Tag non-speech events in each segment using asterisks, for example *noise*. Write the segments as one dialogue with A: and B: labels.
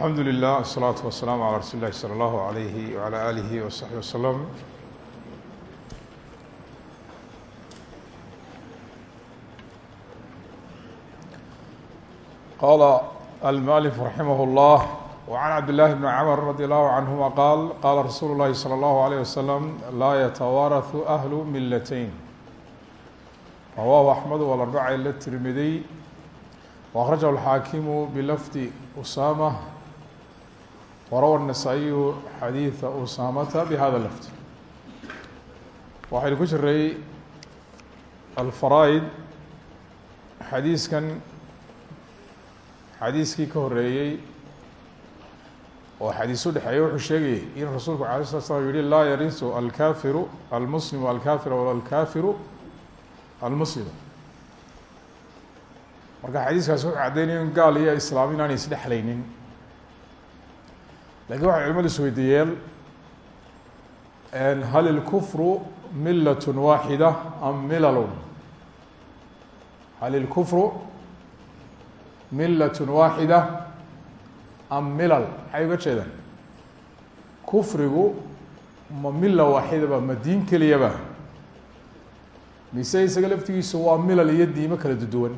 A: alxamdu lilah asalaatu wasalaamu calaa rasuuli llahi sala allahu alayhi wacalaa aalihi wasaxbi wasalam qaala almualif raximah llah wacan cabdillahi bni camr radi allahu canhuma qaal qaala rasuulu llahi salى allahu alayh wasalam laa yatawaarahu ahlu milatayn rawaahu axmedu walarbaca la tirmidiy waakrajahu alxaakimu bilafdi usama warawa النasaaئiyu xadiiثa usaamata bhada lafd waxaynu ku jiray alfaraa'id xadiiskan xadiiskii ka horeeyey oo xadiis u dhexeeya wuxuu sheegayay in rasuulku alay slat slam yihi laa yarisu alkafiru almuslimu alkafira wala alkafiru almuslim marka xadiiskaasi wuxuu caddeynaya in gaal iyo islaam inaanay isdhexlaynin laakiin waxay culimadu isweydiiyeen hal ilkufru milat waaxida am milalun hal ilkufru milat waaxida am milal maxay uga jeedaan kufrigu ma mila waaxidaba ma diin keliyaba mise isaga laftigiisu waa milal iyo diimo kala duduwan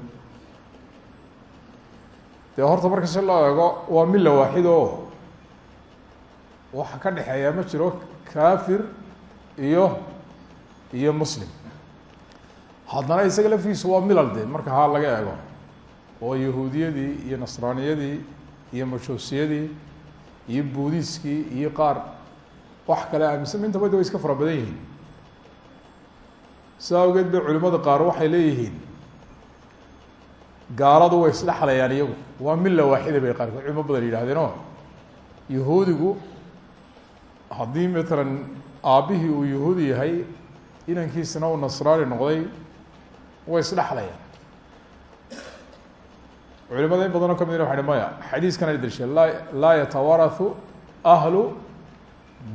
A: dee horta marka si loo eego waa mila waaxid o waxa ka dhexeeya ma jiro kafir iyo iyo muslim. Haddana isaga laftigiisu waa milal de marka ha laga eego. Oo yahuudiyadii iyo nasraaniyadii iyo majuusiyadii iyo buudiskii iyo qaar. Wax kale aaminsan intaba de way iska fara badan yihiin. Sidaa awgeed bay culimada qaar waxay leeyihiin gaaladu way isdhexlayaan iyagu. Waa mila waaxida bay qaarkood culimo badan yidhahdeen o yahuudigu haddii matalan aabbihii uu yahuudi yahay inankiisina uu nasraani noqday way isdhexlayaan culimada in badanoo kamidna waxay hi maya xadiiskan ay daliisheen laa laa yatawarathu ahlu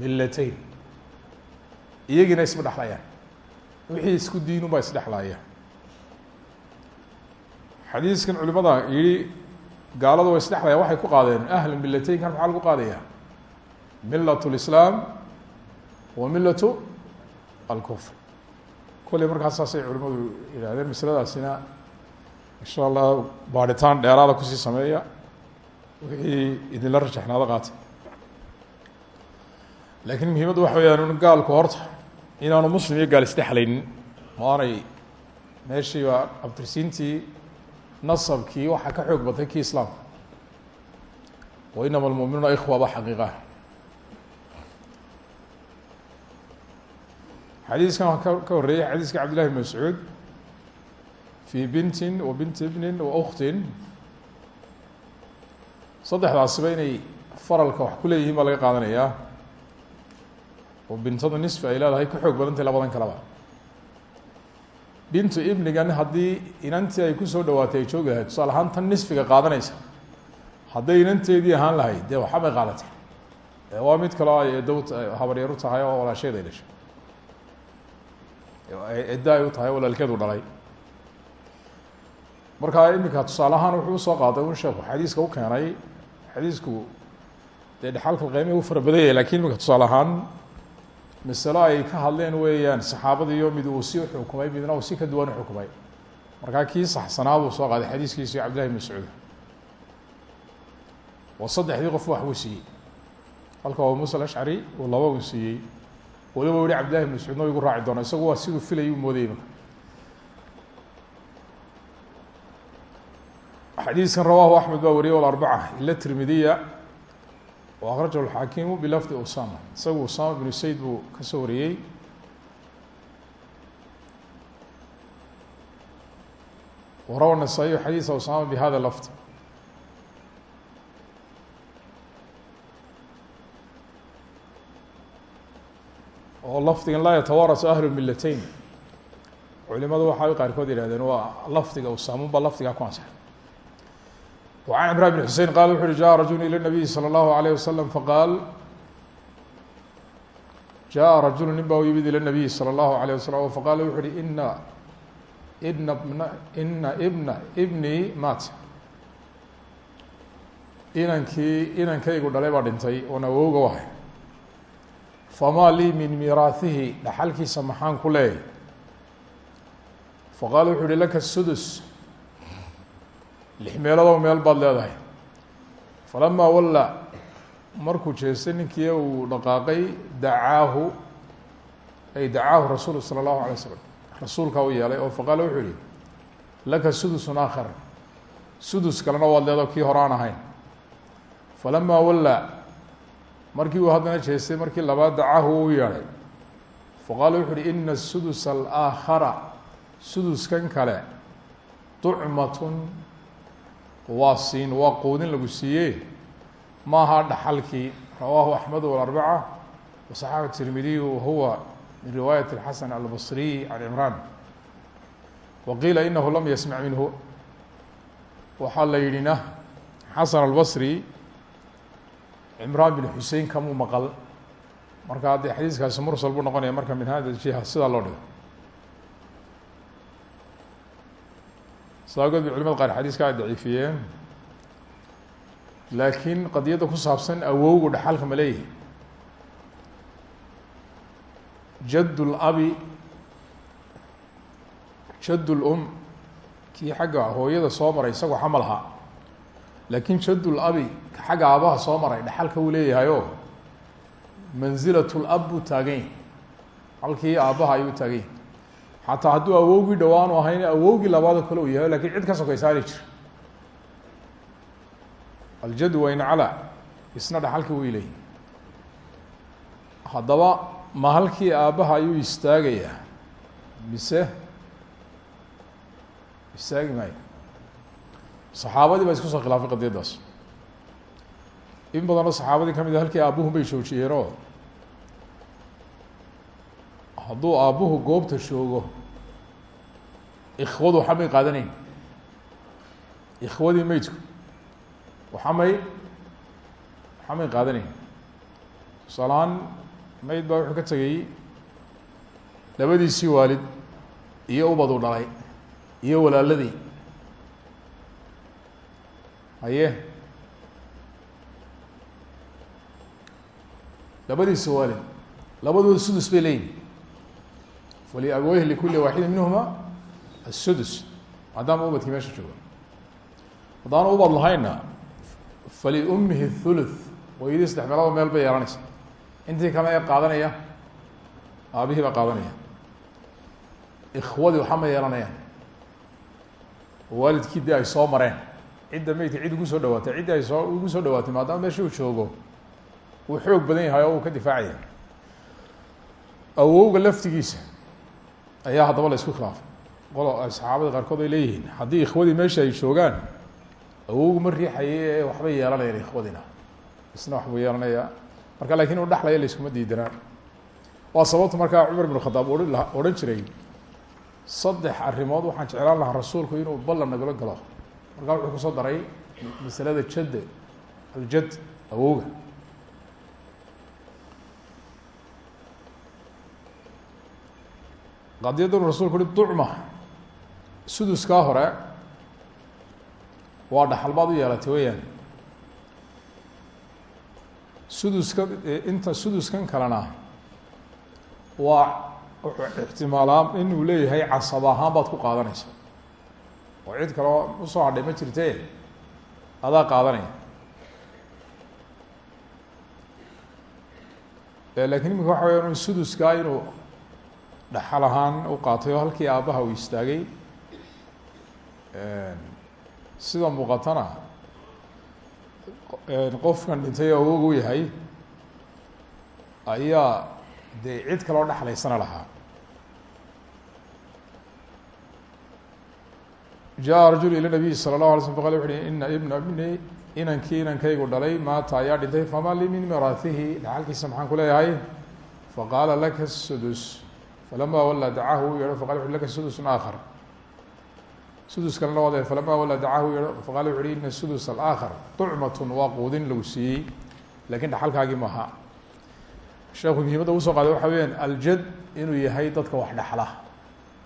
A: milatayn iyagiina isma dhexlayaan wixii isku diinun baa isdhexlaya xadiiskan culimada yihi gaaladu way isdhexlaya waxay ku qaadeen ahlu milataynkan maxaa lagu qaadaya milat lislaam wa milatu alkufr. Kolley markaas saasay culimadu yihahdeen masladaasina insha allah baaritaan dheeraada ku sii sameeya wixii idinla rajaxnaado qaata laakiin muhiimaddu waxa weyaan gaalku horta inaanu muslim iyo gaal isdhexlaynin oo aanay meeshiiba abtirsiintii nasabkii waxaa ka xoog batay kii islaamka wa inama almuminuuna ikhwa ba xadiiskan ka horreeyey xadiiska cabdillahi bn mascuud fi bintin wa binti ibnin wa uktin saddexdaasiba inay faralka wax ku leeyihiin baa laga qaadanayaa oo bintadu nisfi ay leedahay ka xoog badantay labadan kaleba bintu ibnigan haddii inantii ay ku soo dhawaatay ay joogi lahayd tusaale ahaan tan nisfiga qaadanaysa. Hadday inanteedii ahaan lahayd dee waxa bay qaadatay. Waa mid kaloo ay edow habaryaru tahay oo walaasheed ay dhashay ay u tahay walaalkeedu dhalay. Markaa iminka tusaale ahaan wuxuu u soo qaaday un sheeku xadiiska u keenay. Xadiisku dee dhexalka qeymihi u fara badan yahay laakiin iminka tusaale ay ka hadleen weeyaan saxaabadiiyo mid uu si uxukumay midna uu si ka duwan uxukumay markaa kii saxsanaa buu soo qaaday xadiiskiisi cabdillahi bn mascuud. Oo saddexdii qof wax siiyey. Halka abu musa alashcari uu laba uu siiyey waliba yihi cabdillahi bn mascuudna igu raaci doona isagu waa siduu filayy u moodayay marka. Xadiiskan rawahu axmed baa wariyay alarbaca ila tirmidiya wa akhrajahu alxaakimu bilafdi usama isagu usama binu sayd buu ka soo wariyey. Warawa nasaa-iyu xadiisa usama bihada oo lafdigan laa yatawarasu ahlu milatayn culimadu waxay qaarkood yihahdeen waa lafdiga usamun ba lafdigaa ku ansaxay وعن عمrان بن حuseين qال وxu uhi jaء رaجuل ilى النبي slى الlaه عليه وsلم faqاal jaءa raجuل nin ba u yimid ilى النبي slى الlaه عليه وsلم faqal wuxu uhi ina ina bna ina bna bnي mat inankii inankaygu dhalay baa dhintay oon awowga u ahay famaa lii min miiraahihi dhaxalkiisa maxaan ku leeyahy faqaala wuxuu uhi laka sudus lix meeloodoo meel baad leedahay falamaa walla markuu jeestay ninkii uu dhaqaaqay dacaahu ay dacaahu rasuulu salى اllahu alay slam rasuulkaa u yeelay oo faqaala wuxuu yihi laka sudusun aakhar sudus kalena waad leedo kii hore aan ahayn falamaa wallaa markii uu haddana jeestay markii labaad dacahu u yeedhay faqaala wuxu uhi ina sudus alaakhara suduskan kale ducmatun waa siin waa quudin lagu siiyey. Maaha dhaxalkii. Rawaahu axmed alarbaca wasaxaxa tirmidiyu wahuwa min riwaayat اlxasan albasriy can cimraan waqiila inahu lam yasmac minhu. Waxaa la yidhina xasan albasri cimraan bin xusein kamuu maqal? Marka haddee xadiiskaasi mursal buu noqonaya marka min hada jiha sidaa loo dhigo. Saagood bay culimada qaar xadiiska ay daciifiyeen. Laakiin qadiyadda ku saabsan awowgu dhaxalka ma leeyihi jadd labi jadd lum kii xagga hooyada soo maray isagoo xamal ahaa. Laakiin jadd labi xagga aabaha soo maray dhaxalka uu leeyahayo manzilat lab buu taagan halkii aabbaha ayuu taagan yahi xataa hadduu awowgii dhawaanu ahayn awowgii labaado kale uu yahay laakiin cid ka sokaysaani jir. Aljad wain cala isna dhaxalkii way leeyihi haddaba ma halkii aabbaha ayuu istaagayaa mise? Istaagi maayo. Saxaabadii baa isku soo khilaafay qadiyaddaas in badanoo saxaabadii ka mid halkii aabbuhun bay joojiyeenoo hadduu aabbuhu goobta joogo ikhwadu waxamay qaadanayn. Ikhwadii meydku waxamay waxamay qaadanayn. Tusaalahaan mayd baa wuxuu ka tegay labadiisii waalid iyo ubadu dhalay iyo walaaladii. Haye labadiisi waalid labadooda sudus bay leeyihiin faliabaweyh likuli waaxidi minhuma asudus maadaama ubadkii meesha jooga. Haddaanu ubad lahaynna faliumihi thuluth hooyadii saddex meeloodoo meel bay yeelanaysa intii kale ee qaadanaya aabihii baa qaadanaya. Ikhwadii waxa ma yeelanayaan waalidkii dee ay soo mareen. Cidda meydka cid ugu soo dhawaatay ciddii ay soo ugu soo dhawaatay maadaama meesha uu joogo wuu xoog badan yahay oo uu ka difaacaya awowga laftigiisa ayaa haddaba la isku khilaafay. Qolo saxaabada qaarkood ay leeyihiin haddii ikhwadii meesha ay joogaan awowgu ma riixaye ee waxbay yeelanayaan ikhwadina. Isna waxbuu yeelanaya marka laakiin uu dhexlaya la iskuma diidanaa waa sababta markaa cumar bn khadaab ohan la odhan jiray saddex arrimood waxaan jeclaan lahaa rasuulku inuu ballan nagala galo. Markaa wuxuu ku soo daray masalada jadd aljad awowga qadiyadanu rasulku uhi ducma. Suduskaa hore waa dhaxal baad u yeelatay weyaan suduska inta suduskan kalena waa wuxuu ixtimaalaa inuu leeyahay casab ahaan baad ku qaadanaysa oo cid kaleo u soo hadhay ma jirte adaa qaadanaya. Lakin imika waxa weya suduskaa inuu dhaxal ahaan u qaatay oo halkii aabbaha uu istaagay sida muuqatana qofkan dhintay awog u yahay ayaa dee cid kaloo dhexlaysana lahaa jaءa rajul ilى nabiy salى الlaه alay slm faqal wuxu uhi ina ibna bni inankii inankaygu dhalay maata ayaa dhintay fama li min miraahihi dhaxalkiisa maxaan ku leeyahay faqaala laka sudus falama wala dacaahu u yeedho faqal wuxu laka sudusun aakhar sudus kalena wade falama wala dacaahu u yeedho faqal wuxu uhi ina sudus alaakhar ducmatun waa quudin lagu siiyey laakiin dhaxalkaagii maaha sheekhu muhiimadda u soo qaaday waxa weyaan aljad inuu yahay dadka wax dhaxla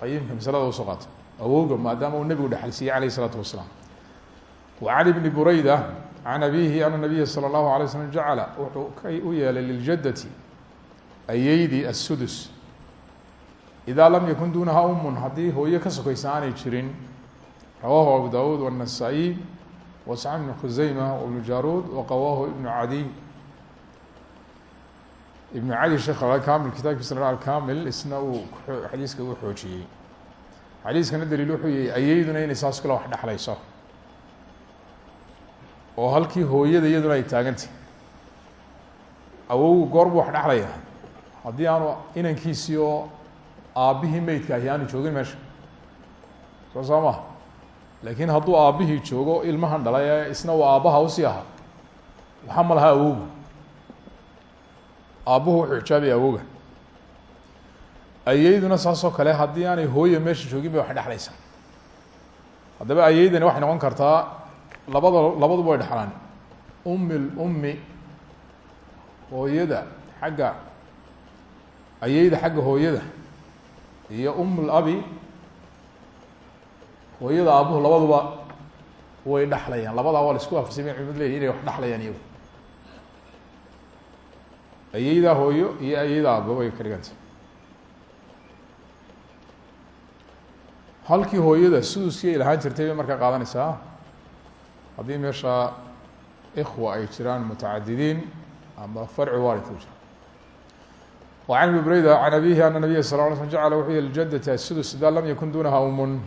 A: qayimka masalada u soo qaato awowga maadaama uu nebigu dhexal siiyey alayh isalaatu wasalaam wa can ibni burayda can abihi ana nabiya salى اllahu alay slm jacala wuxuu u yeelay liljadati ayeydii asudus idaa lam yakun duunaha umun haddii hooyo ka sokaysa aanay jirin rawahu abu dawuud wالnasaa-iy wasax ibn khuseyma wibnu jaruud waqawahu ibnu cadiy ibnu cadi sheekh alkamil kitaabkiisa la alkamil isna uu xadiiska u xoojiyey xadiiskana daliil wuxuu yihi ayeyduna inay saas kula wax dhexlayso oo halkii hooyada iyaduna ay taagantay awowgu goor buu wax dhexlaya haddii aanu inankiisii oo aabbihii meydka ahi aanu joogin meesha. Soo soo maha laakiin hadduu aabbihii joogo ilmahan dhalay ee isna uu aabbaha u sii ahaa waxa ma laha awowga aabbuhu wuxuu xijaabaya awoga ayeyduna saasoo kale haddii aanay hooya meesha joogin bay wax dhexlaysaa haddaba ayeydani waxay noqon kartaa labada labaduba way dhexlaan ummi lummi hooyada xagga. Ayeyda xagga hooyada iyo umm labi hooyada aabuhu labaduba way dhexlayaan labadaa waa la isku waafasay bay culimad leeyihiin inay wax dhexlayaan iyagu. Ayeydaa hooyo iyo ayeyda aaba way ka dhigantay. Halkii hooyada suduskii ay lahaan jirtay bay markaa qaadanaysaa. Haddii meesha ikhwa ay jiraan mutacadidiin ama farci waarid u jiro وعن بن بريدة عن أبيه أن النبي صلى اه عليه وسلم جعل وحي الجدة السدس إذا لم يكن دونها أم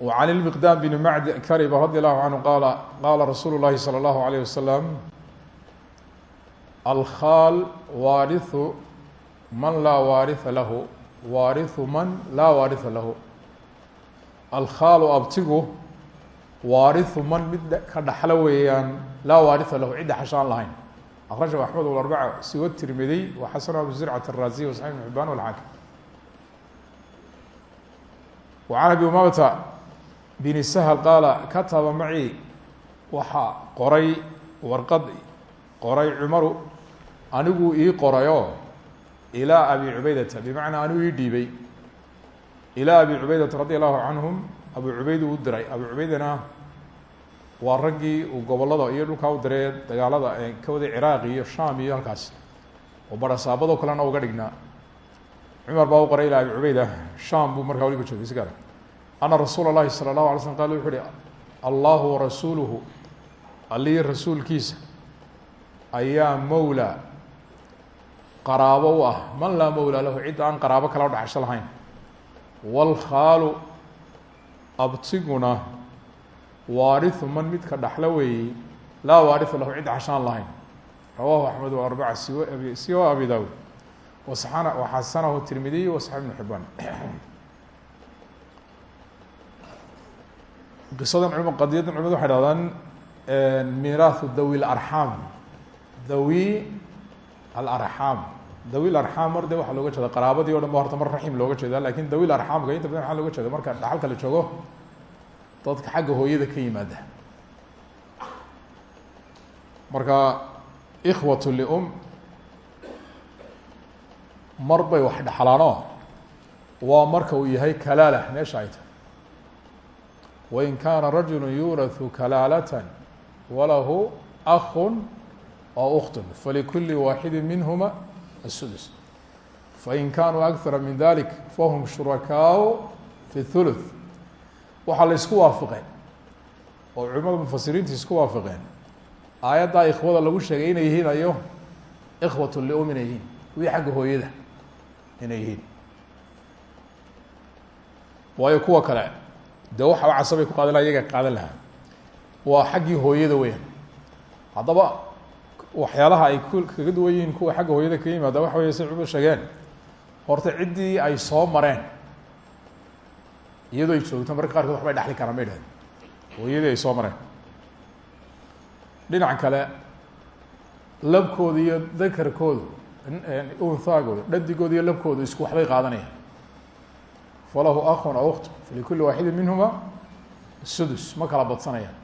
A: وعن المقدام بن معد كرب رضي الله عنه قال قال رسول الله صلى الله عليه وسلم الخال وارث من لا وارث له وارث من لا وارث له الخال abtigu waariثu man mid ka dhaxlo weeyaan laa waariثa lahu cidda xashaan lahayn akrajahu axmed wlarbaca siwa tirmidiy wa xasanahu abu zircat araaziy wa saxix ibn xibaan walxaakim wa can abi umamata bini sahl qaala kataba macii waxaa qoray warqad qoray cumaru anigu ii qorayoo ilaa abi cubaydata bimacnaa anigu ii dhiibay ilaa abi cubaydata radi allahu canhum abu cubayd u diray abu cubaydana waa raggii uu gobollada iyo dhulkaa u diray dagaalada ka waday ciraaq iyo sham iyo halkaas. Oo barasaabadoo kalena uga dhignaa cumar baa u qoray ilaa abi cubayda. Sham buu markaa weli ku joogay si gaara ana rasuula llahi sala allahu alay slm qala wuxu uhi allahu warasuuluhu allihii rasuulkiisa ayaa mawla qaraabo u ah. Man laa mowla lahu cid aan qaraabo kala dhaxsho lahayn. Waalkhaalu abtiguna waariثu man midka dhaxlo weeyey laa waariثa lahu cid xashaan lahayn. Rawahu axmed arbaca siw siwa abi wasaxana waxasanahu tirmidiy wasax ibnu xibaan *clears throat* qisadan culm qadiyadan culimadu waxay dhahdaan miiraahu dawi larxaam dawi alarxaam. Dawi larxaam mar de waxaa looga jeeda qaraabadii o dhan mar raxim looga jeeda laakiin dawi larxaamka inta badan waxaa looga jeeda marka dhaxalka la joogo dadka xagga hooyada ka yimaada marka ikhwat lium mar bay wax dhexlaano waa marka uu yahay kalaala meesha ay tahay wain kaana rajulu yuuraثu kalaalata walahu akun aw uktun falikuli waaxidi minhuma الsudus fain kanuu akara min dalik fahum shurakaau fi الثuluث waxaa la isku waafaqeen. Oo culimada mufasiriinta isku waafaqeen. Aayaddaa ikhwada lagu sheegay inay yihiin ayo ikhwat lium inay yihiin. Kuwii xagga hooyada inay yihiin. Waayo kuwa kale dee waxa casabay ku qaadan iyaga qaadan lahaa. Waa xaggii hooyada weyaan haddaba waxyaalaha ay ku kaga duwan yihiin kuwa xagga hooyada kaga yimaada waxa wey say culimadu sheegeen. Horta ciddii ay soo mareen iyadoo ay joogto marka qaarkood waxbay dhexli karaan bay dhahdeen hooyadii ay soo mareen. Dhinaca kale labkooda iyo dakarkoodu unhaagooda dhadigooda iyo labkoodu isku waxbay qaadanayaan. Falahu akun aw ukt falikuli waaxidin minhuma sudus ma kala badsanayaan.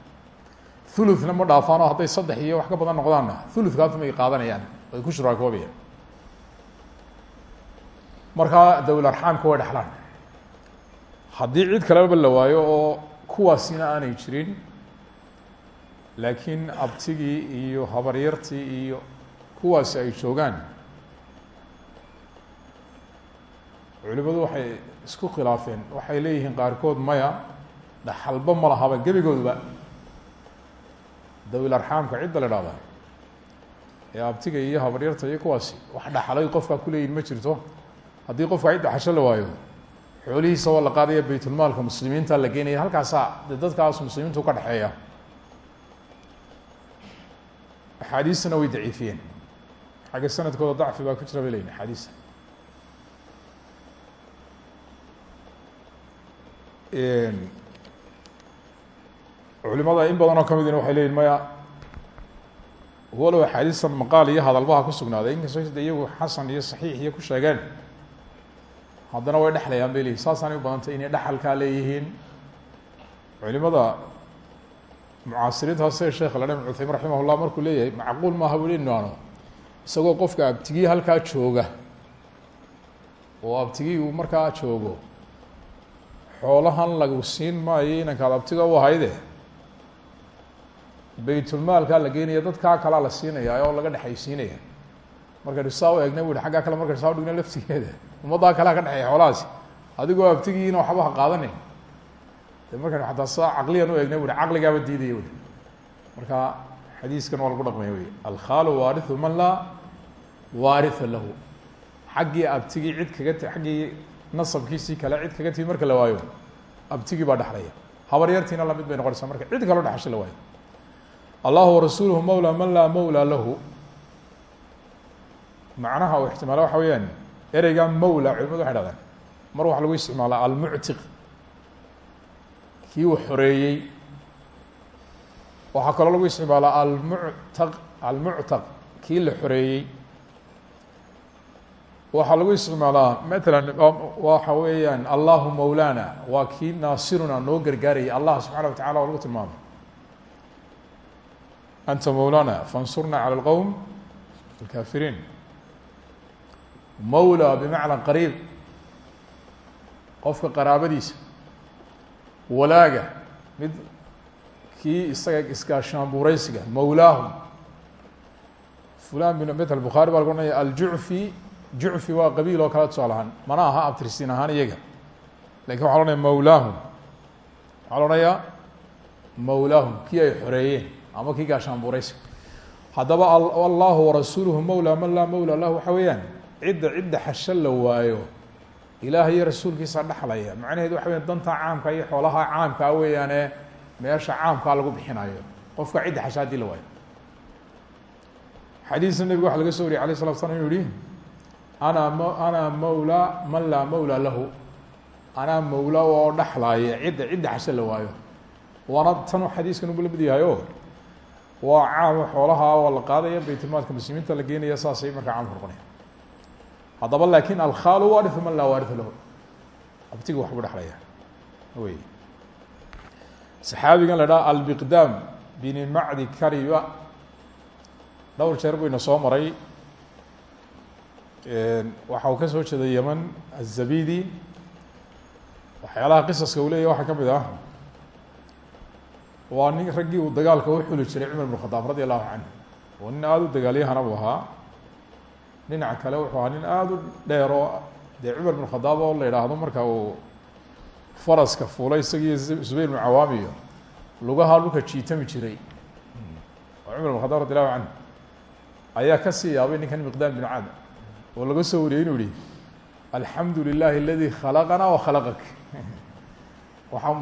A: Thuluthna ma dhaafaano hadday saddex iyo wax ka badan noqdaanna thuluthkaatu may qaadanayaan ay ku shuraakoobayaan. Markaa dawil arxaamka way dhexlaan haddii cid kaleba la waayo oo kuwaasina aanay jirin laakiin abtigii iyo habaryartii iyo kuwaasi ay joogaan culimadu waxay isku khilaafeen. Waxay leeyihiin qaarkood maya dhaxalba ma lahaba gebigoodba dawil arxaamka cidda la ihahda ee abtiga iyo habaryarta iyo kuwaasi wax dhaxalay qofkaa kuleeyihin ma jirto. Haddii qofka cid dhaxasho la waayo xoolihiisa waa la qaadaya baytulmaalka muslimiinta la geynaya halkaasaa de dadkaas muslimiintu ka dhexeeya. Axaadiistana way daciifiyeen. Xagga sanadkooda dacfi baa ku jira bay leyihin axaadiista culimada in badan oo kamidina waxay leyihin maya walow axaadiistan maqaal iyo hadalbaha ku sugnaaday inkastoo iyagu xasan iyo saxiix iyo ku sheegeen haddana way dhexlayaan bay leyihin saasaanay u badantay inay dhexalkaa leeyihiin. Culimada mucaasiriinta sida sheekh ladha ibn cuthaymin raximah llah markuu leeyahay macquul maaha bu inaano isagoo qofka abtigii halkaa jooga oo abtigii uu markaa joogo xoolahan lagu siin maayo inankaad abtiga u ahayde. Baytulmaalkaa la geynaya dadkaa kalaa la siinaya oo laga dhexaysiinaya markaynu saa u eegna bu hi aggaa kale markaynu saa udhigna laftigeeda ummaddaa kalea ka dhexeeya xoolahaasi. Adigoo abtigiina waxba ha qaadanin de markaynu xataa saa caqliyan u eegna bu hi caqligaaba diidaya wy marka xadiiskan waa lagu dhaqmaya wey alkhaalu waariu man laa waaria lahu. Xaggii abtigii cid kaga t xaggii nasabkiisii kale cid kaga timi marka la waayo abtigii baa dhexlaya habaryartiina la mid bay noqonaysaa marka cid kaloo dhexasho la waayo. Allahu warasuuluhu mawlaa man laa mawlaa lahu macnaha uu ixtimaala waxa weeyaan ereyga mawla culimadu waxay dhahdaan mar waxaa lagu isticmaalaa almuctiq kii uu xoreeyey. Waxaa kaloo lagu isticmaalaa almuctaq almuctaq kii la xoreeyey. Waxaa lagu isticmaalaa matalan waxa weeyaan allahu mawlana waa kii naasiruna noo gargaarayay allah subxaana wa tacala waa lagu tilmaamay anta mawlana fansurna calى اlqowm alkafiriin mawla bimacna qariib qofka qaraabadiisa walaaga mid kii isaga iskaashaanbuureysiga mawlaahum fulan bin ml bukhaari baa lagu ohanaya aljucfi jucfi waa qabiil oo kale tusaal ahaan mana aha abtirsiin ahaan iyaga laakiin waxa la ohanaya mawlaahum waxaa la ohanayaa mawlaahum kii ay xoreeyeen ama kii gaashaanbuureysiga haddaba allahu warasuuluhu mawlaa man laa mawla lahu waxa weeyaan cidda cidda xasho la waayo ilaah iyo rasuulkiisa dhexlaya macnaheedu waxa weya danta caamka iyo xoolaha caamkaa weeyaane meesha caamkaa lagu bixinayo qofka cidda xasha haddii la waayo. Xadiisna nebiga waxa laga so wariyay alayh salatu slam inu yihi ana m ana mawla man laa mawla lahu. Anaa mawla oo dhexlaaya cidda cidda xasho la waayo. Waana tan xadiiskan uba la mid yahay o waa caamo xoolaha waa la qaadaya baytulmaalka muslimiinta la geenaya saasay markaa caamka noqonaya haddaba laakin alkhaalu waariu man laa waaria lahu. Abtiga waxbuu dhexlaya wey saxaabigan la dhaha albiqdaam bini macdi kariba. Dhowr jeer buu ina soo maray. Waxa uu ka soo jeeday yeman azabidi waxyaalaha qisaska uu leyahy waxaa ka ah. Waa nin raggii uu dagaalka u xuli jiray cumar bn khadaab radi allahu canhu nin aada u dagaalyahana buu ahaa dhinaca kale wuxuu ahaa nin aada u dheer oo dee cumar bn khadaab oo la yidhaahdo marka uu faraska fuulay isagiiyo zubayr bnu cawaamiyo lugaha dhulka jiitami jiray. Oo cumar bn khadaab radi allahu canhu ayaa ka sii yaabay ninkan miqdaam bin caad oo laga soo wariyey inuu yihi alxamdu lilahi aladi khalaqana wa khalaqak. Waxaa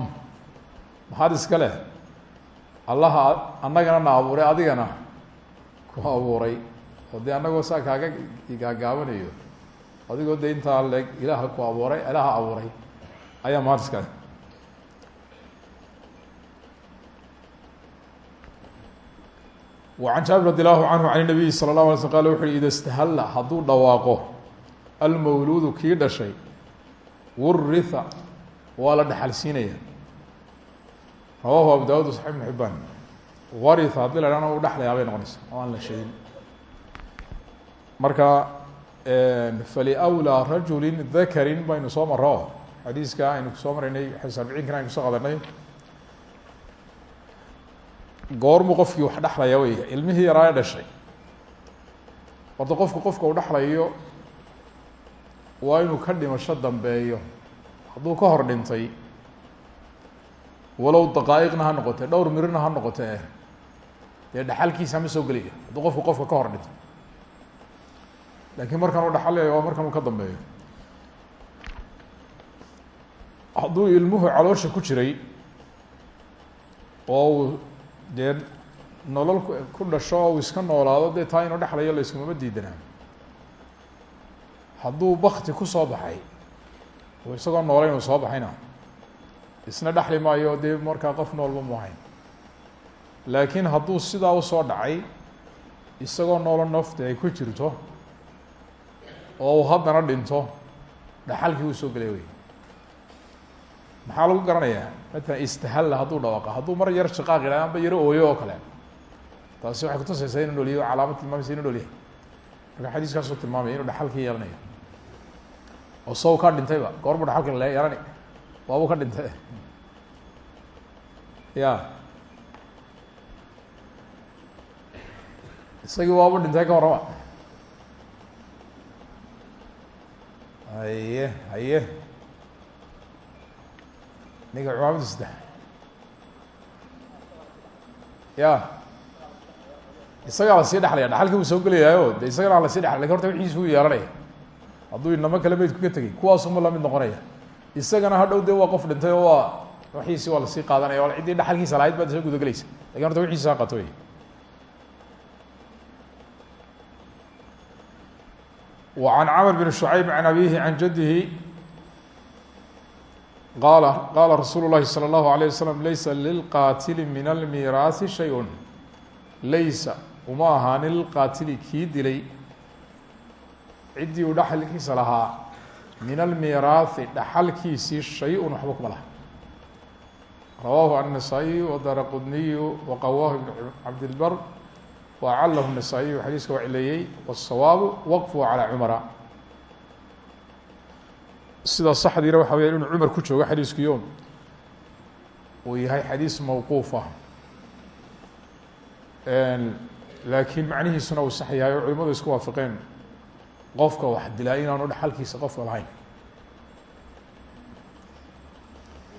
A: maxaad iska leh? Allaha annagana na abuuray adigana ku abuuray oo dee annagoo saa kaaga gaagaabanayo adigoo dee intaa leeg ilaaha ku abuuray ilaaha abuuray ayaa mahad iska leh وعن jaaبir رadي الlaه عanه عن النabiyi slى الlaه alay sl qal wuxu uhi ida اstahla hadduu dhawaaqo almawluudu kii dhashay wuriha waa la dhexal siinaya rawahu abu dawud صaxi بن xibaan waritha haddii la hahna u dhexlayaa bay noqonaysa oo aan la sheegin marka faliأwlىa rajuli dakari baynu soo maro xadiiska aynu ku soo maraynay arbiciinkan aynu ku soo qadanay. Goormuu qofkii wax dhexlaya wey ilmihii yaraa ee dhashay. Horta qofku qofka uu dhexlayo waa inuu ka dhimasho dambeeyo. Hadduu ka hor dhintay walow daqaa'iqna ha noqotee dhowr mirina ha noqotee dee dhaxalkiisa ma soo gelaya hadduu qofku qofka ka hor dhintay laakiin markan uu dhaxalayo waa markan uu ka dambeeyo hadduu ilmuhu caloosha ku jiray oo uu dee nolol ku dhasho oo uu iska noolaado dee taa inuu dhexlayo la iskumama diidanaa. Hadduu bakti ku soo baxay oo isagoo noole inuu soo baxayna isna dhexli maayo dee markaa qof noolba mu ahayn. Laakiin hadduu sidaa u soo dhacay isagoo noolo nafti ay ku jirto oo haddana dhinto dhaxalkii uu soo gelay wey maxaa lagu garanayaa? Matalan istahalla hadduu dhawaaqa hadduu mar yar shaqaaq yidhah amba yaro ooyo oo kale. Taasi waxay kutusaysaa inuu noolyahy o calaamad tilmaamaysa inu noolyahay marka xadiiskaasuu tilmaamaya inuu dhaxalkii yeelanayo. Oo sow ka dhintayba goormu dhaxalka le yeelani waabuu ka dhintay. Ya. Isagii waabu dhintay ka warrama haye haye ninka cumaamada saddex ya. Isagaa la sii dhexlaya dhaxalkii buu soo gelayaayo de isagana la sii dhexlay laakiin horta wixiisi u yeelanaya. Hadduu inamo kale meydku ka tegay kuwaasuma la mid noqonaya. Isagana hadhow dee waa qof dhintay oo waa wixiisi waa la sii qaadanaya o ciddii dhaxalkiisa lahayd baad soo gudagelaysa laakiin horta wixiisa ha qato وعن cمر بن شhعyب عن أbيه عن جده qال qاla رasuuل الlahi صلى الله عليه وسلم laysa للqاtل min الmيراثi شhayء laysa uma ahaanin lilqaatili kii dilay ciddii uu dhaxalkiisa lahaa min almiiraahi dhaxalkiisii shay-un waxba kuma laha rawaahu النasaaئiyu وdara qudniyu وaqawaahu ibn cabdilbr وacalahu النasaaئiyu xadiiska waa cileeyey wالsawaabu waqfu calى cumara sida saxdiina waxa weya inuu cumar ku joogo xadiiskiyo uu yahay xadiis mawquuf ah laakiin macnihiisuna uu sax yahay oo culimadu isku waafaqeen qofka wax dilaa inaanu dhaxalkiisa qofka lahayn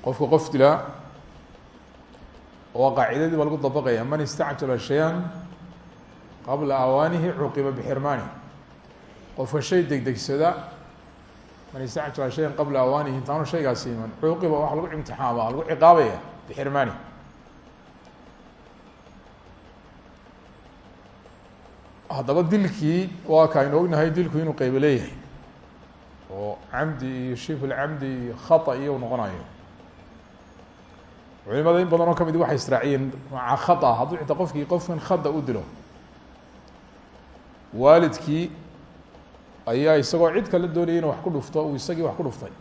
A: qofka qof dilaa oo qaacidadii baa lagu dabaqaya man istacjala shay-an qabla awaanihi cuqiba bixirmaanihi qofka shay degdegsada man istacjala shayan qabla awaanihi intaanu shaygaasi iman cuqiba waxa lagu imtixaama lagu ciqaabaya bixirmaanihi haddaba dilkii waa ka aynu ognahay dilku inuu qeybo leeyahay. Oo camdi iyo shibhu lcamdi iyo khata iyo noqonayo. Culimada in badan oo ka mid waxay israaciyeen maca khata hadduu xitaa qofkii qofkan khada u dilo waalidkii ayaa isagoo cid kale doonaya inu wax ku dhufto uu isagii wax ku dhuftay.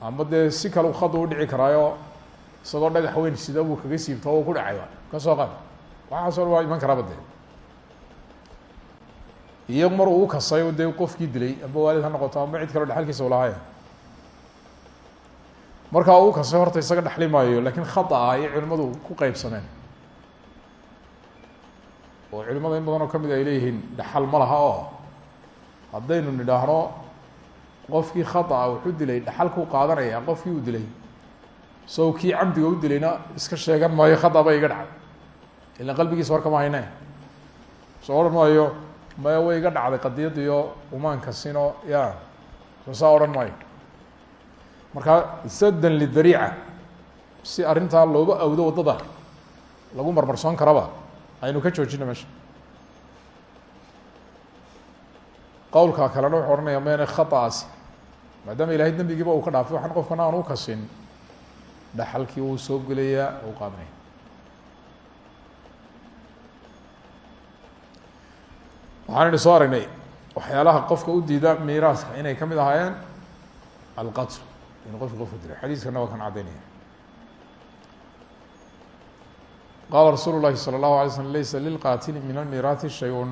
A: Ama dee si kale u khada u dhici karaayo isagoo dhagax weyn sida buu kaga siibto o ku dhacayba ka soo qaad. Waxaaso dhan waa iman karaaba dee iyo mar uu kasay dee qofkii dilay amba waalid ha noqoto amba cid kaleo dhexalkiisa ulahaaya markaa uu kasay horta isaga dhexli maayo laakiin khata ah ayay culimadu ku qeybsameen oo culimada in badan oo ka mid ay leeyihiin dhaxal ma laha oo haddaynu nidhaahno qofkii khata a wuxuu dilay dhaxalkuu qaadanaya qofkii uu dilay so kii camdiga u dilayna iska sheegan maayo khata ba iga dhacay. Ilan qalbigiisa war kama hayne. Soo odhan maayo maya way iga dhacday qadiyad iyo umaanka sino ya soo saa maayo. Markaa saddan lidariica si arrintaa looga awdo waddada lagu marmarsoon karaba aynu ka joojino meesha. Qowlka kalena wuxuu ohanaya mene khataasi. Maadaama ilahay dembigiiba uu ka dhaafay waxaan qofkana aan u kasin. Dhaxalkii uu soo gelayaa u qaadanaya waxaanaynu soo aragnay waxyaalaha qofka u diida miiraaska inay ka mid ahaayeen alqatl. Inuu qofka qofka dilo xadiiskana waa kan caddaynaya qaala rasuulu llahi salى اllahu alay slm laysa lilqaatili min almiiraathi shay-un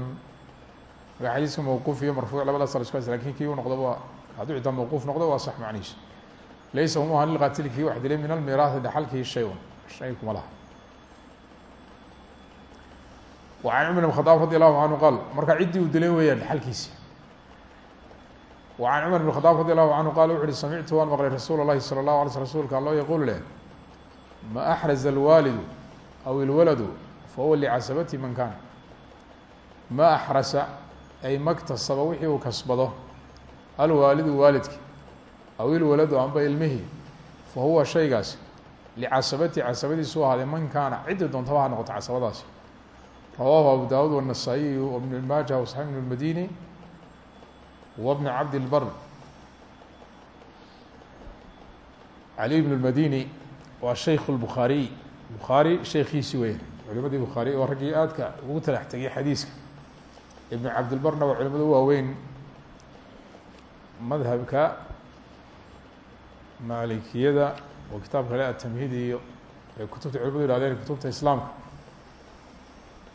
A: marka xadiiska mawquuf iyo marfuuc labadaas la isku haysa lakin kii u noqdoba hadduu xitaa mawquuf noqdo waa sax macnihiisu laysa uma aha lilqaatili kii wax dilay min almiiraathi dhaxalkii shay-un shay kuma laha وعن cمر بن خطاب رضي الله عنه qال marka ciddii uu dilay weeyaan xalkiisi وعن cمر بن خطاب رضي الله عنه qال وxu uhi سمعtu waan mqلay رasuul الlahi صلى الله عليه sل رsulka alو yqul leh ma أحرز aw ilwaladu fa huwa licasabati man kana ma axrasa ay maktasaba wixii uu kasbado alwaalidu waalidki aw ilwaladu amba ilmihii fa huwa shaygaasi licasabati casabadiisu u ahaaday man kaana cidii doontaba ha noqoto casabadaasi rawaahu abu daawud wanasaa'iyu wabnu maaja wasaxib ibnu lmadini wabnu cabdi lbar caliy bnu lmadini waa shaykhu lbukhaariy bukhaari sheykiisi weya culimadii bukhaari waa raggii aadka ugu talax tegay xadiiska. Ibn cabdilbarna waa culimada u waaweyn. Madhabka maalikiyada oo kitaabka le atamhid iyo ee kutubta culimadu yihahdeen kutubta islaamka.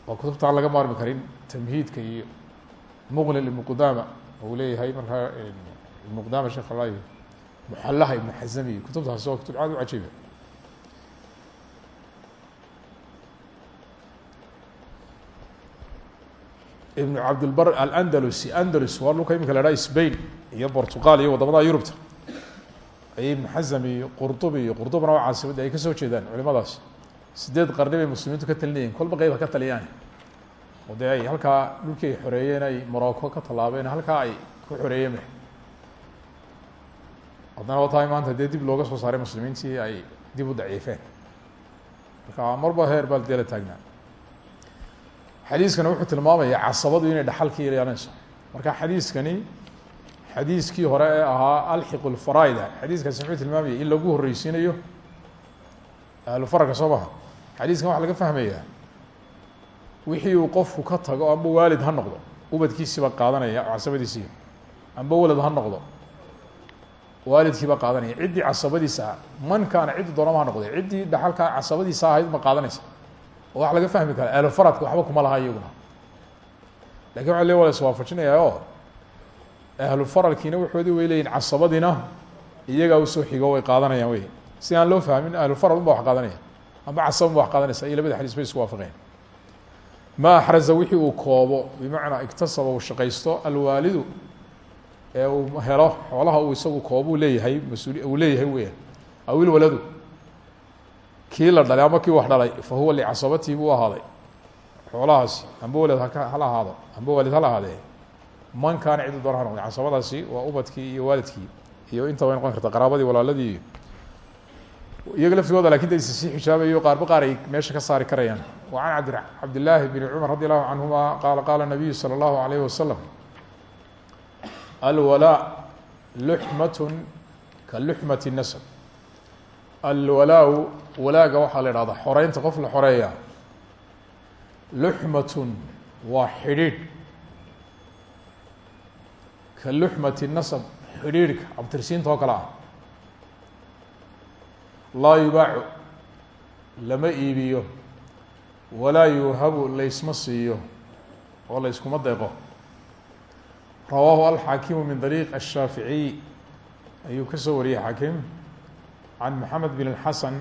A: Oo kutubta aan laga maarmi karin tamhiidka iyo muqnil ibn qudama uu leeyahay markaa ibn qudama sheekh ala muxallaha ibn xazami iyo kutubtaasi waa kutub aad u cajiiba ibn cabdilbar alandalusi andalus waa dhulka imika la haha spain iyo portugal iyo waddamada yurubta. Ayay ibn xazam iyo qurdubi iyo qurdubna waa caasimadda ay ka soo jeedaan culimadaas. Sideed qarni bay muslimiintu ka talinayeen kolba qeyb ka taliyaan. Oo dee dhulkii xoreeyeen ay morocco ka tallaabeen halkaa ay ku xoreeyeen haddana waa tahay maanta dee looga soo saaray muslimiintii ay dib u daciifeen. Marka marba heer baa dee la xadiiskani wuxuu tilmaamayaa casabadu inay dhaxalka yeelanayso. Marka xadiiskani xadiiskii hore ee ahaa alxiqu lfaraaida xadiiskaasi muxuu tilmaamayay in lagu horreysiinayo ahlufaragka soo maha xadiiskan waxaa laga fahmayaa wixii uu qofku ka tago amba waalid ha noqdo ubadkiisiiba qaadanaya oo casabadiisiiya amba walad ha noqdo waalidkiiba qaadanaya. Ciddii casabadiisa ah man kaana ciddi doonama ha noqde ciddii casabadiisa ahayd ma qaadanaysa oo waxa laga fahmi kara ahlufaradka waxba kuma laha iyaguna. Lakin waa le waa la iswaafajinayaa oo ahlufaralkiina waxoodi way leeyihiin casabadiina iyagaa u soo xigo way qaadanayaan wey. Si aan loo fahmin ahlufaral unba wax qaadanaya amba casaba unba wax qaadanaysa iyo labada xadiis bay isku waafaqeen. Ma axraza wixii uu koobo bimacnaa iktasaba uu shaqaysto alwaalidu ee uu helo xoolaha uu isagu koobuu leeyahay mas'uuli uu leeyahay weya aw ilwaladu kii la dhalay ama kii wax dhalay fa huwa licasabatii buu ahaaday. Xoolahaasi amba haka hala ahaado amba waalid hala ahaadee. Man kaana ciddu doona ha noqday casabadaasi ubadkii iyo waalidkii iyo intaba noqon karta qaraabadii walaaladii. Iyaga laftigooda laakiin da issii xijaabayo qaarba qaar ay meesha ka saari karayaan. Wa can abd cabdillaahi bni cumar radi allahu canhuma qaala qaala nabiyu salى allahu alayh wasalam alwalaa luxmatun ka luxmati nasab. Alwalaa walaaga waxaa la ihahdaa xoreynta qof la xoreeya luxmatun waa xidhiidh. Ka luxmati nasab xidhiidhka abtirsiinta oo kale ah. Laa yubaacu lama iibiyo. Walaa yuuhabu laysma siiyo oo la yskuma deeqo. Rawaahu alxaakimu min dariiq ashaaficiy ayuu ka soo wariyey xaakim can maxamed bin اlxasan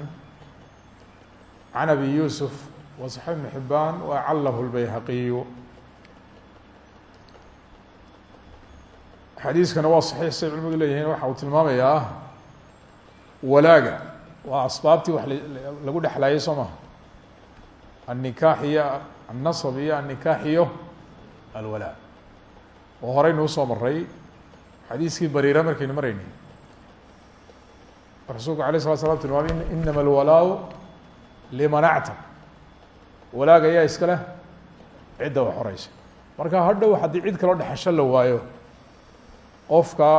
A: can abi yuusuf wa saxib bn xibaan wa calahu lbayhaqiyu xadiiskana waa saxiix say culimadu leeyihiin waxa uu tilmaamayaa walaaga waa asbaabtii wax lagu dhexlaayay soo maha annikaax iyo annasab iyo annikaax iyo alwalaa oo horeynuu soo maray xadiiskii bariira markaynu maraynay rasuulku alay slat slam tilmaamay inama alwalaa liman actab walaaga ayaa iska leh cidda wax marka hadhow haddii cid kaloo dhexasho la waayo qofka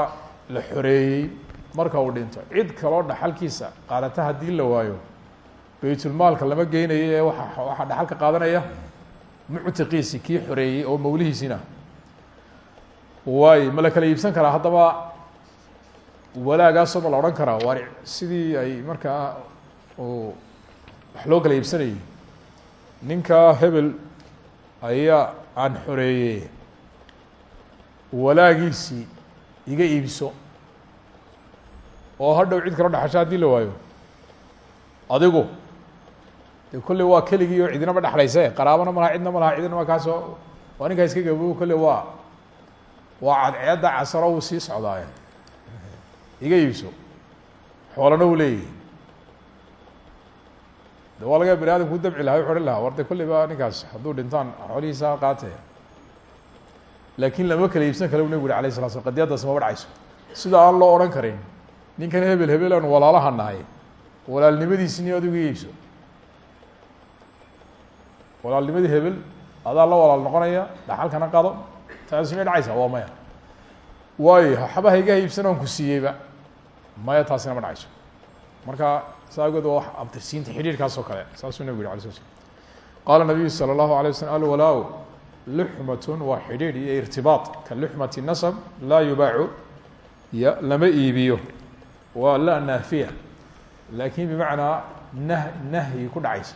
A: la xoreeyey marka uu dhinto cid kaloo dhaxalkiisa qaadata haddii la waayo baytulmaalka lama geynayo ee waa waxaa dhaxalka qaadanaya muctiqiisi kii xoreeyey oo mawlihiisina waay ma la kala iibsan karaa. Haddaba walaagaasoo ma la odhan karaa. Waa sidii ay markaa wax loo kala iibsanayay ninkaa hebel ayaa aan xoreeyey walaagiisii iga iibso oo hadhow cid kaloo dhaxasho haddii la waayo. Adigu kolley waa keligii oo cidina ma dhexlayse qaraabana malaha cidna malaha cidina ma kaasoo. Waa ninkaa iska gabo kolley waa waa cadceedda casaro uu sii socdaaye. Iga iibso xoolana uu leeyahy de waa laga bani aadamku dabci laha odhan lahaa war de kolley ninkaas hadduu dhintaan xoolihiisa qaate laakiin lama kala iibsan kale u nebigu uri alayh sala slam qadiyaddaas dhacayso sida aan loo odhan karin ninkan hebel hebel aan walaalaha nahay walaalnimadiisini adigu iibso. Walaalnimadii hebel adaa la walaal noqonaya dhaxalkana qado taasi may dhacaysa waa maya. Waayo waxba iga oon ku siiyeyba maya taasina ma dhacayso. Marka saa awgeed waa wax abtirsiinta xidhiirkaas oo kale saasuu nabigu yiri alay sla slam qaala nabiyu salى اllahu alay waslm alwalaa luxmatun waa xidhiidh iyo irtibaaط ka luxmati nasab laa yubaacu y lama iibiyo waa la naafiya laakin bimacnaa nah nahyi ku dhacaysa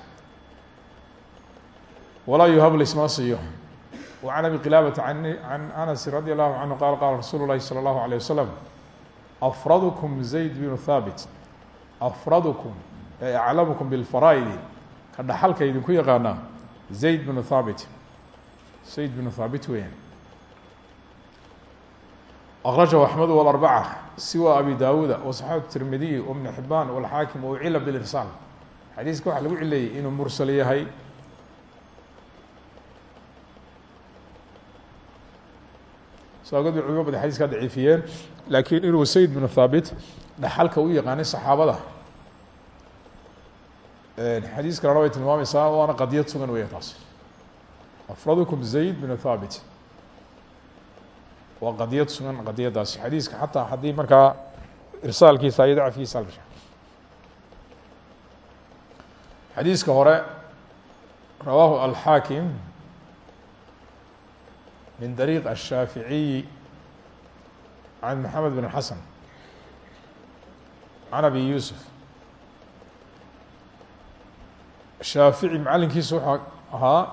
A: walaa yuhab laisma siiyo وعn abi qilاabةa عan أنس radي الlahu عanهu qal qala rasuul الlahi slى الlahu عalيه waslم afradkm زayd bn haabit afradkum ee aclamukum bilfaraa'idi ka dhaxalka idinku yaqaanaa zayd binu thaabit zayd binu thaabit weeyaan akrajahu axmed walarbaca siwa abi daawuuda wasaxaab tirmidiy wabnu xibaan walxaakim wcila bilirsaal xadiiska waxaa lagu cileeyey inuu mursal yahay so awgeed bay culimo badan laakiin inuu sayd binu thaabit dhaxalka u yaqaanay saxaabada. Xadiis kalena way tilmaamaysaa waana qadiyad sugan weya taas afradukum zayd bnu thaabit waa qadiyad sugan qadiyadaasi. Xadiiska xataa haddii markaa irsaalkiisa iyo dacafkiisa alsha xadiiska hore rawaahu alxaakim min dariiq الshaaficiyi can maxamed bn xasan can abi yuusuf. Shaafici macalinkiisu wuxuu ahaa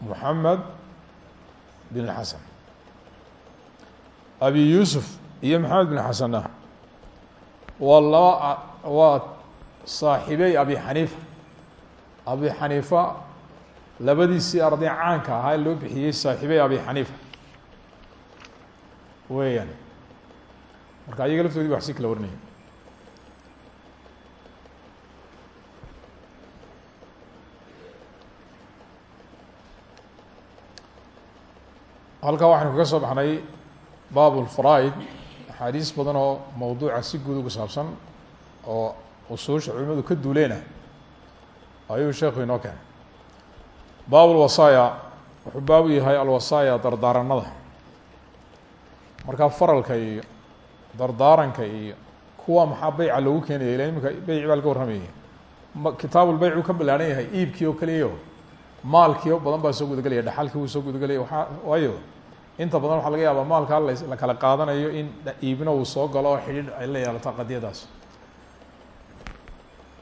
A: muxamed bin xasan. Abi yuusuf iyo maxamed bin xasanna waa laba waa saaxibey abi xaniifa. Abi xaniifa labadiisii arday caanka ahaa loo bixiyey saaxiibey abi xaniifa. Weeyaan. Marka ayaga laftoodii ba wax kala warinaya halkaa waxaynu kaga soo baxnay baab lfaraa'id axaadiis badan oo mawduuca si guud ugu saabsan oo usuusha culimadu ka duuleena. Ayuu sheekhu inoo keenay. Baab lwasaaya wuxuu baabu yahay alwasaaya dardaaranada markaa faralka iyo dardaaranka iyo kuwa maxaa beyca loogu keenaya ila iminka beyc baa laga warramayay kitaabulbeyc uu ka ballaaran yahay iibkii oo keliyo maalkii oo badan baa soo gudagelaya dhaxalkii wuu soo gudagelaya waaa waayo inta badan waxaa laga yaabaa maalkaa la kala qaadanayo in iibna uu soo galo oo xidhiidh ay la yeelato qadiyadaas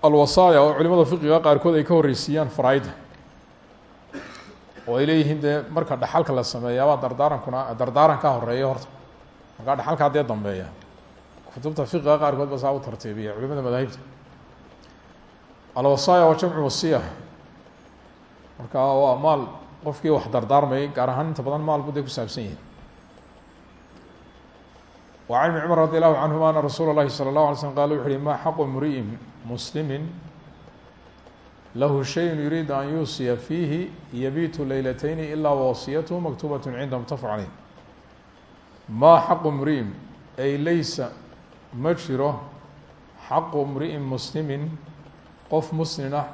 A: alwasaaya oo culimada fiqiga qaarkood ay ka horreysiiyaan faraaida oo ay leeyihiin dee marka dhaxalka la sameeyaabaa dardaarankuna dardaaran ka horreeya horta. Markaa dhaxalkaa dee dambeeya kutubta fiqiga qaarkood ba saa u tartiibiya culimada madaahibta. Alwasaaya waa jamcu wasiya marka waa maal qofkii wax dardaarmayay gaar ahaan inta badan maal bu day ku saabsan yihin wa can ibni cumar radi allahu canhuma ana rasuula اlahi salى اlahu alay slm qala wuxu uhi ma xaqu mri'in muslimi lahu shayء yuriid an yuusiya fiihi yabiitu leylatayni ilaa wasiyathu maktubat cinda mutafaq caleyh ma xaqu mri'in ay leysa ma jiro xaqu mri'in muslimin qof muslin ah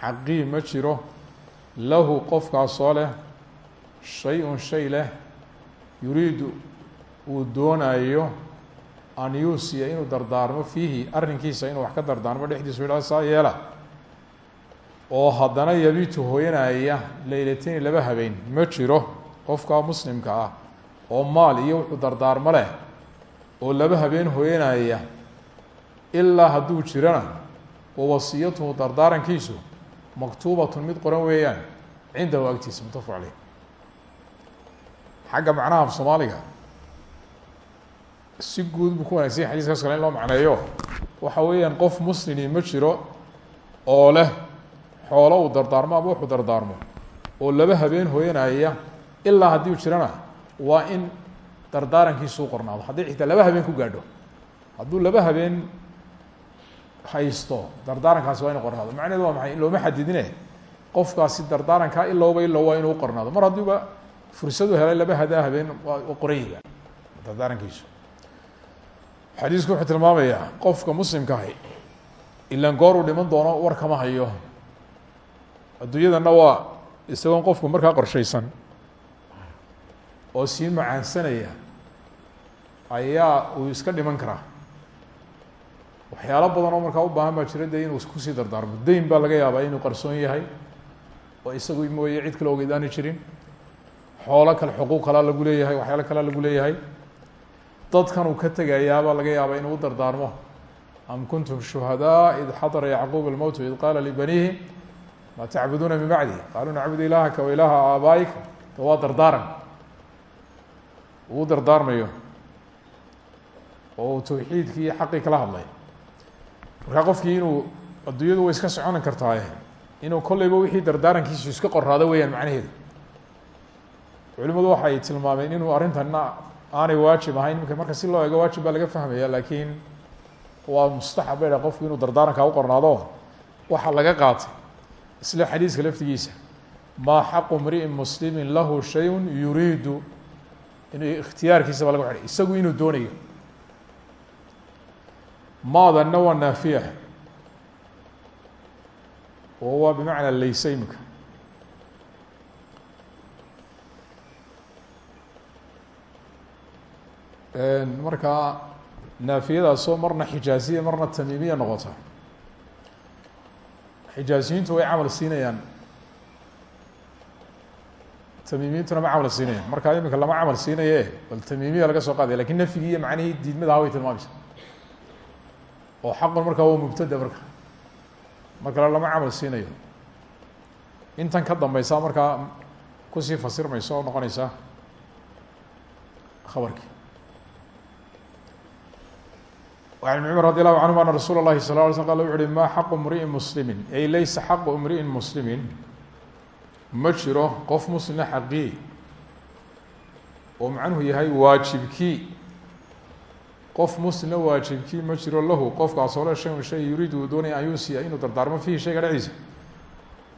A: xaqii ma jiro lahu qofkaasoo leh shay-un shay leh yuriidu uu doonayo an yuusiya inuu dardaarmo fiihi arrinkiisa inuu wax ka dardaarmo dhexdiisu yidhah saa yeela. Oo haddana yabiitu hooyanaya leylatayni laba habeen ma jiro qofka muslimka ah oo maal iyo wuxuu dardaarmo leh oo laba habeen hooyanaya ilaa hadduu jirana wa wasiyatuhu dardaarankiisu maktuubatun mid qoran weeyaan cindahu agtiisa mutafaq caleyh xagga macnaha af soomaaliga si guud buu ku wanagsanya xadiiskaas kale loo macneeyo waxa weeyaan qof muslimi ma jiro oo leh xoolo uu dardaarmo ama wuxuu dardaarmo oo laba habeen hooyanaya ilaa haddii u jirana waa in dardaarankiisu u qornaado haddii xitaa laba habeen ku gaadho hadduu laba habeen haysto dardaarankaasi waa inu qornaado. Macnaheedu waa maxay? Looma xadidine. Qofkaasi dardaarankaa ilowba ilow waa inuu qornaado. Mar haddiiba fursadu helay laba hadaa habeen waa qoranyga dardaarankiisu xadiisku wuxuu tilmaamayaa qofka muslimka ahi ilaan goor uu dhiman doono war kama hayo. Adduunyadana waa isagoon qofku markaa qorshaysan oo sii macaansanaya ayaa uu iska dhiman karaa waxyaalo badan oo markaa u baahan baa jira dee inuu ku sii dardaarmo. Dayn baa laga yaabaa inuu qarsoon yahay oo isagu mooye cid kale ogeyd jirin. Xoolo kale xuquuq kalaa lagu leeyahay waxyaalo kalea lagu leeyahay. Dadkan uu ka tegayaabaa laga yaabaa inuu u dardaarmo. Am kuntum shuhadaa id xadara yacquub almowtu id qaala libaniihi ma tacbuduuna min bacdi? Qaaluu nacbudu ilaahaka wa ilaaha aabaa'ika. De waa dardaaran. Uu dardaarmayo. Oo tawxiidkii xaqii kala hadlay markaa qofkii inuu adduunyadu way iska soconan kartaaye inuu kolleyba wixii dardaarankiisu iska qoraado weeyaan macnaheedu. Culimadu waxay tilmaameen inuu arrintana aanay waajib ahayn marka si loo eego waajib baa laga fahmaya laakiin waa mustaxab bay qofku inuu dardaarankaa u qornaado waxaa laga qaatay. Isla xadiiska laftigiisa maa xaqu mri'in muslimin lahu shayun yuriidu. In ikhtiyaarkiisa ba laga isagu inuu doonayo maadanna waa naafiya. Oo waa bimacnaa layse imika. Markaa naafiyadaasoo marna xijaaziya marna tamiimiya noqota. Xijaaziyiintu way camal siinayaan. Tamiimiyiintuna ma camal siinayaan. Markaa imika lama camal siinaye bal tamiimiya laga soo qaadaya laakiin nafyigii iyo macnihii way tilmaamaysa oo xaqun markaa waa mubtada marka mar kale lama camal siinayo intan ka dambeysa markaa kusii fasirmaysa oo noqonaysa khabarkii وعن بن cمر رضي الله عنهma أن رsuuل الlahi صلى اه علي sلم qال وxu uhi ma xaqu امriئi mسلimi ay laysa xaqu امriئi mسlimi ma jiro qof muslina xaqii oo macnuhu yahay waajibkii qof muslina waajibkii ma jiro lahu qofkaasoo le shay un shay yuriid uu doonaya an yuusiya inuu dardaarmo fihi shayga dhexdiisa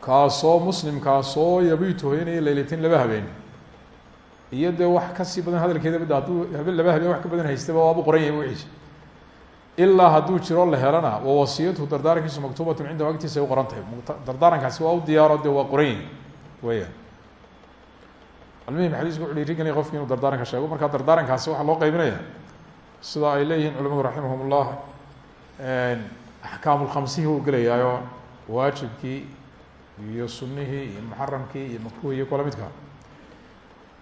A: kaasoo muslimkaasoo yabiitu hoyanaya laylatin laba habeen. Iyo wax ka sii badan hadalkeeda bada laba habeen wax ka badan haystaba waabu qoran yahay wixiisa ilaa hadduu jiro la helana wa wasiyatuhu dardaarankiisu maktuubatun cindahu agtiisa ay u qoran waa u diyaaro waa qoran yahay weyaan almuhim xadiisku wuxu inuu dardaaranka sheego markaa dardaarankaasi waxaa loo qeybinaya sida ay leeyihiin culimadu raximahum ullah axkaamulkhamsihi uu gelayaayo waajibkii iyo sunihii iyo muxaramkii iyo makruhi iyo kula midka.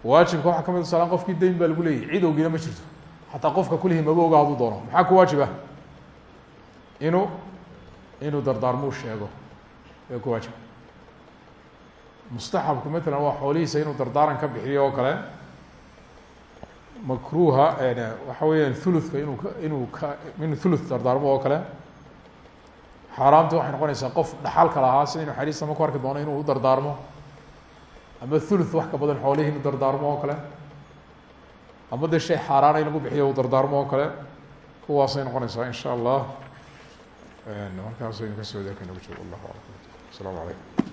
A: Waajibka waxaa ka mid salaan qofkii dayn baa lagu leeyahy cid owgina ma jirto. Xataa qofka kulihii maba oga doono. Maxaa ku waajib ah? Inuu inuu dardaarmuu sheego. Ee ku waajib. Mustaxabku matalan waa xoolihiisa inuu dardaaran ka bixiyo oo kale makruha waxa weeyaan thuluthka inuu ka inuu ka inuu thuluth dardaarmo oo kale. Xaaraamti waxay noqonaysaa qof dhaxalka lahaa sida inu xadiis ama ku arki doono inuu u dardaarmo. Ama thuluth wax ka badan xoolihii inuu dardaarmo oo kale. Ama dee shay xaaraana in lagu bixiyo u dardaarmo oo kale. Kuwaasay noqonaysaa in sha allah. Halkaas aynu ka soo deerka nagu joogo allahu alam asalaamu calaykum